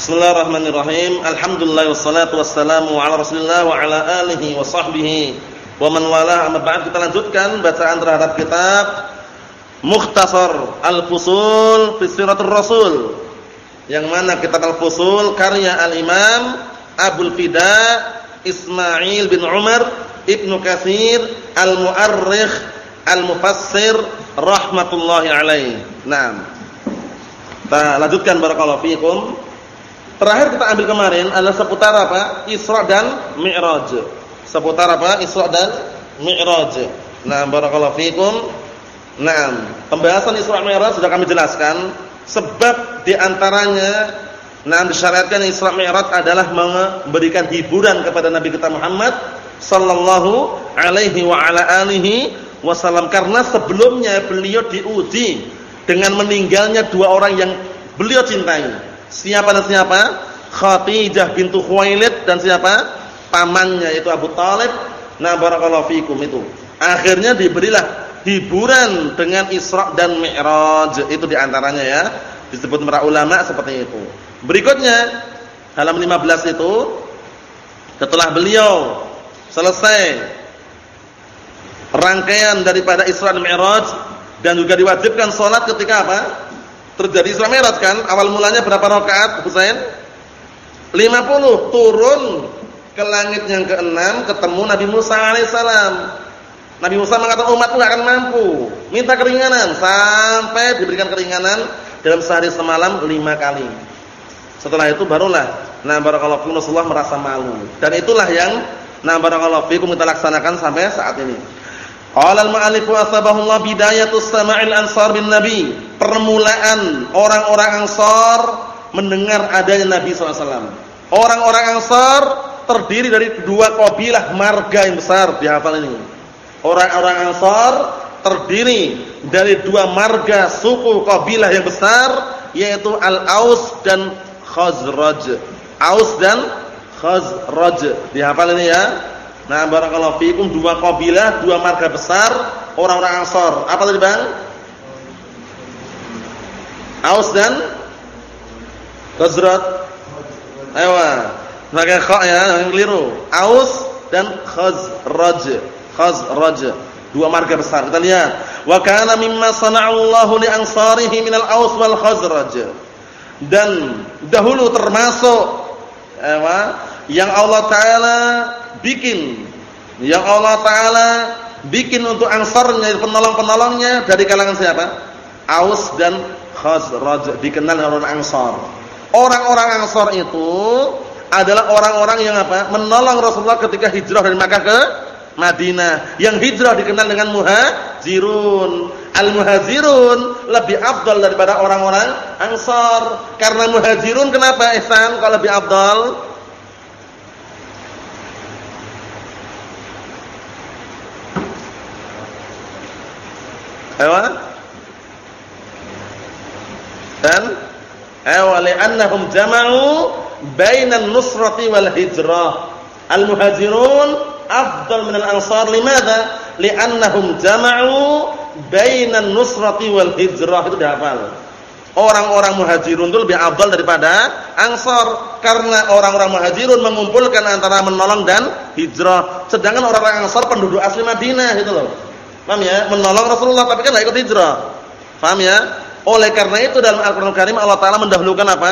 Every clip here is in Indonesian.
Bismillahirrahmanirrahim. Alhamdulillah wassalatu wassalamu ala Rasulillah wa ala alihi wa sahbihi wa man wala. Amma ba'd kita lanjutkan bacaan terhadap kitab Mukhtasar Al-Fusul fi Siratul Rasul. Yang mana kitab Al-Fusul karya Al-Imam Abdul Fida Ismail bin Umar Ibnu Katsir Al-Mu'arrikh Al-Mufassir rahmatullahi alaihi. Naam. Kita lanjutkan barakallahu fiikum. Terakhir kita ambil kemarin adalah seputar apa? Isra dan Mi'raj. Seputar apa? Isra dan Mi'raj. Nah, barakallahu fikum. Nah, pembahasan Isra Mi'raj sudah kami jelaskan sebab di antaranya nah disyariatkan Isra Mi'raj adalah memberikan hiburan kepada Nabi kita Muhammad sallallahu alaihi wa ala alihi wasallam karena sebelumnya beliau diuji dengan meninggalnya dua orang yang beliau cintai Siapa dan siapa? Khadijah bintu Khuwailid dan siapa? Pamannya itu Abu Talib. Nah, barakallahu fikum itu. Akhirnya diberilah hiburan dengan Isra dan Mi'raj. Itu di antaranya ya. Disebut para ulama seperti itu. Berikutnya halaman 15 itu setelah beliau selesai rangkaian daripada Isra dan Mi'raj dan juga diwajibkan sholat ketika apa? Terjadi Isra Mi'raj kan? Awal mulanya berapa rakaat, Husain? 50. Turun ke langit yang keenam ketemu Nabi Musa alaihissalam. Nabi Musa mengatakan umatku enggak akan mampu. Minta keringanan sampai diberikan keringanan dalam sehari semalam lima kali. Setelah itu barulah nah barakallahu fikum Rasulullah merasa malu. Dan itulah yang nah barakallahu fikum kita laksanakan sampai saat ini. Qala al-mu'allif wa asbahullah bidayatus sama'il ansar bin nabi. Permulaan orang-orang Ansar mendengar adanya Nabi SAW. Orang-orang Ansar terdiri dari dua kabilah marga yang besar dihafal ini. Orang-orang Ansar terdiri dari dua marga suku kabilah yang besar yaitu Al-Aus dan Khazraj. Aus dan Khazraj. Dihafal ini ya. Nah, barakallahu fiikum dua kabilah, dua marga besar orang-orang Ansar. Apa tadi, Bang? Aus dan Khazraj. Ayo. Pakai kha ya, yang keliru. Aus dan Khazraj. Khazraj. Dua marga besar. Kita lihat. Wa kana mimma sana'allahu li ansarihi minal Aus wal Khazraj. Dan dahulu termasuk apa? Yang Allah taala bikin yang Allah taala bikin untuk ansarnya penolong-penolongnya dari kalangan siapa? Aus dan Khazraj dikenal dengan Ansar. Orang-orang Ansar itu adalah orang-orang yang apa? Menolong Rasulullah ketika hijrah dari Makkah ke Madinah. Yang hijrah dikenal dengan muhajirun. Al-muhajirun lebih afdal daripada orang-orang Ansar. Karena muhajirun kenapa Ihsan kalau lebih afdal? Ayo. Dan ayo li'annahum jama'u bainan nusrati wal hijrah. Al-muhajirun afdal min al-ansar limadha? Li'annahum jama'u bainan nusrati wal hijrah. Itu dihafal. Orang-orang muhajirun itu lebih afdal daripada ansar karena orang-orang muhajirun mengumpulkan antara menolong dan hijrah. Sedangkan orang-orang ansar penduduk asli Madinah gitu loh. Paham ya? Menolong Rasulullah tapi kan enggak ikut hijrah. Paham ya? Oleh karena itu dalam Al-Qur'an Karim Allah taala mendahulukan apa?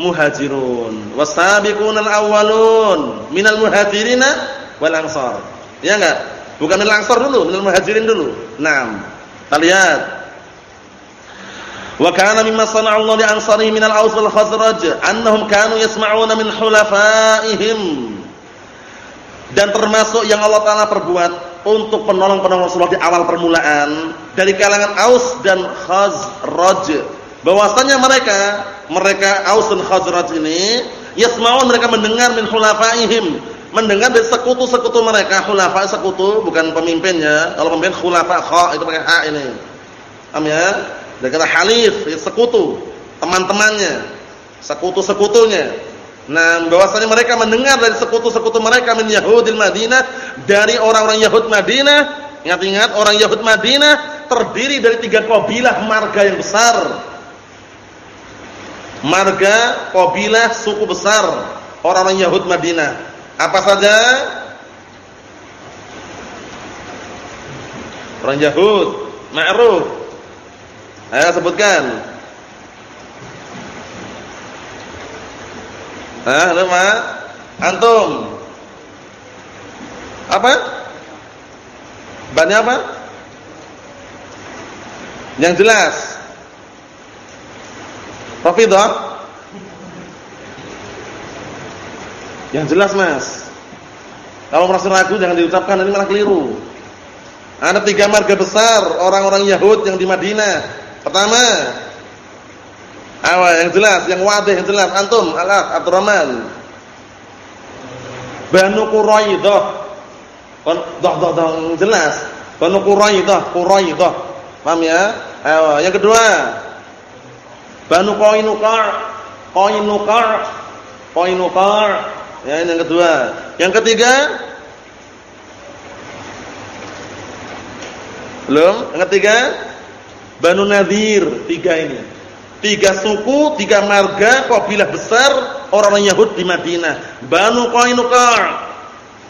Muhajirun. Wasabiqunal awwalun minal muhajirina wal ansar. Ya enggak? Bukan minal ansar dulu, minal muhajirin dulu. Naam. Kita lihat. Wa kana mimma sana'a Allah li ansarihi minal Aus wal Khazraj annahum kanu yasma'una min hulafaihim. Dan termasuk yang Allah taala perbuat untuk penolong-penolong Rasulullah di awal permulaan dari kalangan Aus dan Khazraj. Bahwasanya mereka, mereka Aus dan Khazraj ini yasma'un mereka mendengar min khulafaihim, mendengar dari sekutu-sekutu mereka, khulafa sekutu bukan pemimpinnya. Kalau pemimpin khulafa kha itu pakai ha ini. Paham ya? Dari kata halif, ya sekutu, teman-temannya, sekutu-sekutunya. Nah, bahwasanya mereka mendengar dari sekutu-sekutu mereka min Yahudil Madinah, dari orang-orang Yahud Madinah. Ingat-ingat orang Yahud Madinah terdiri dari tiga kabilah marga yang besar. marga kabilah suku besar orang-orang Yahud Madinah. Apa saja? Orang Yahud, ma'ruf. Ayo sebutkan. Ah, lama. Antum. Apa? Bani apa? Yang jelas. Rafidah. Yang jelas, Mas. Kalau merasa ragu jangan diucapkan ini malah keliru. Ada tiga marga besar orang-orang Yahud yang di Madinah. Pertama, awal yang jelas, yang wadih yang jelas. Antum, Allah, Abdurrahman. Banu Quraidah. Dah, dah, dah, jelas. Banu Quraidah, Quraidah. Paham ya? Ayo, yang kedua. Banu Qainuqa', Qainuqa', Qainuqa'. Ya, ini yang kedua. Yang ketiga, Belum? Yang ketiga, Banu Nadir, tiga ini. Tiga suku, tiga marga, kabilah besar orang Yahud di Madinah. Banu Qainuqa',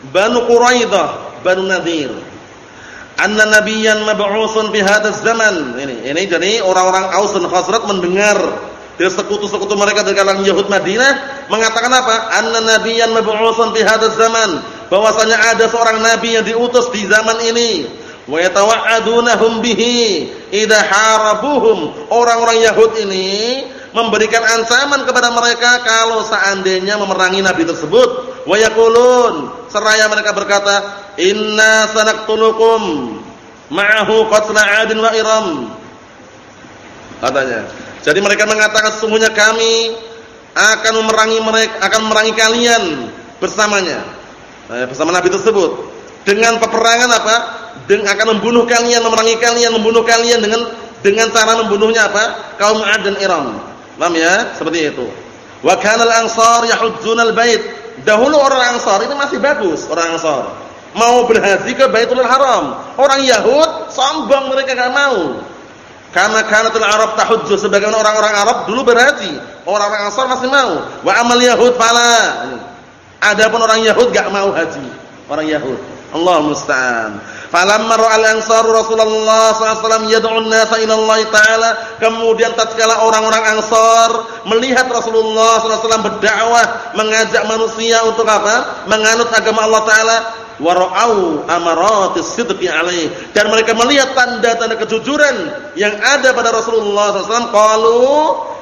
Banu Quraidah, Banu Nadir. Anna nabiyyan mab'utsun fi hadzal zaman. Ini, ini jadi orang-orang Aus dan Khazraj mendengar dari sekutu-sekutu mereka dari kalangan Yahud Madinah mengatakan apa? Anna nabiyyan mab'utsun fi hadzal zaman. Bahwasanya ada seorang nabi yang diutus di zaman ini wa yatawa'adunahum bihi. Idza harabuhum. Orang-orang Yahud ini memberikan ancaman kepada mereka kalau seandainya memerangi nabi tersebut. Wa yaqulun seraya mereka berkata inna sanaqtulukum ma'ahu qatla 'adin wa iram. Katanya. Jadi mereka mengatakan sesungguhnya kami akan memerangi mereka akan memerangi kalian bersamanya nah, bersama nabi tersebut. Dengan peperangan apa dengan akan membunuh kalian, memerangi kalian, membunuh kalian dengan dengan cara membunuhnya apa? Kaum 'Ad dan Iram. Paham ya? Seperti itu. Wa kana al-ansar yahudzuna al-bait. Dahulu orang Ansar ini masih bagus, orang Ansar. Mau berhaji ke Baitul Haram. Orang Yahud sombong mereka enggak mau. Karena kanatul Arab tahujju sebagaimana orang-orang Arab dulu berhaji. Orang-orang Ansar masih mau. Wa amal Yahud fala. Adapun orang Yahud enggak mau haji. Orang Yahud. Allah musta'an. Falamma ra'al ansaru Rasulullah SAW yad'un nasa ila Allah Ta'ala. Kemudian tatkala orang-orang Ansar melihat Rasulullah SAW berdakwah, mengajak manusia untuk apa? Menganut agama Allah Ta'ala. Wa ra'au amaratis sidqi alaih. Dan mereka melihat tanda-tanda kejujuran yang ada pada Rasulullah SAW. Qalu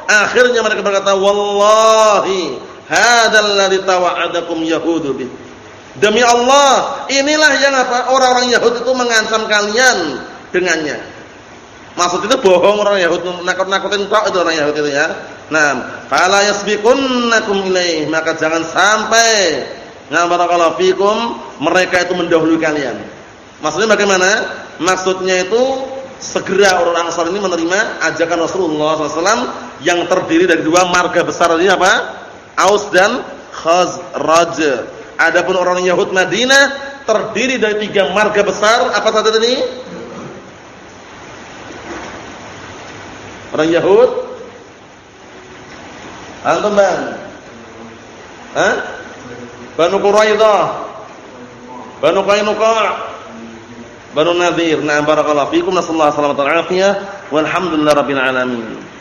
akhirnya mereka berkata, "Wallahi hadzal ladzi tawa'adakum yahudu bih." Demi Allah, inilah yang apa? Orang-orang Yahudi itu mengancam kalian dengannya. Maksud itu bohong orang Yahudi nakut-nakutin tok itu orang Yahudi itu ya. Nah, fala yasbiqunnakum ilaih, maka jangan sampai ngabarakallahu fikum mereka itu mendahului kalian. Maksudnya bagaimana? Maksudnya itu segera orang Ansar ini menerima ajakan Rasulullah SAW yang terdiri dari dua marga besar ini apa? Aus dan Khazraj. Adapun orang Yahud Madinah terdiri dari tiga marga besar. Apa saja tadi? Orang Yahud? Antum bang? Hah? Banu Quraidah, Banu Qainuqa', Banu Nadir. Nah, barakallahu fikum. Nasallahu alaihi wasallam. Walhamdulillah rabbil alamin.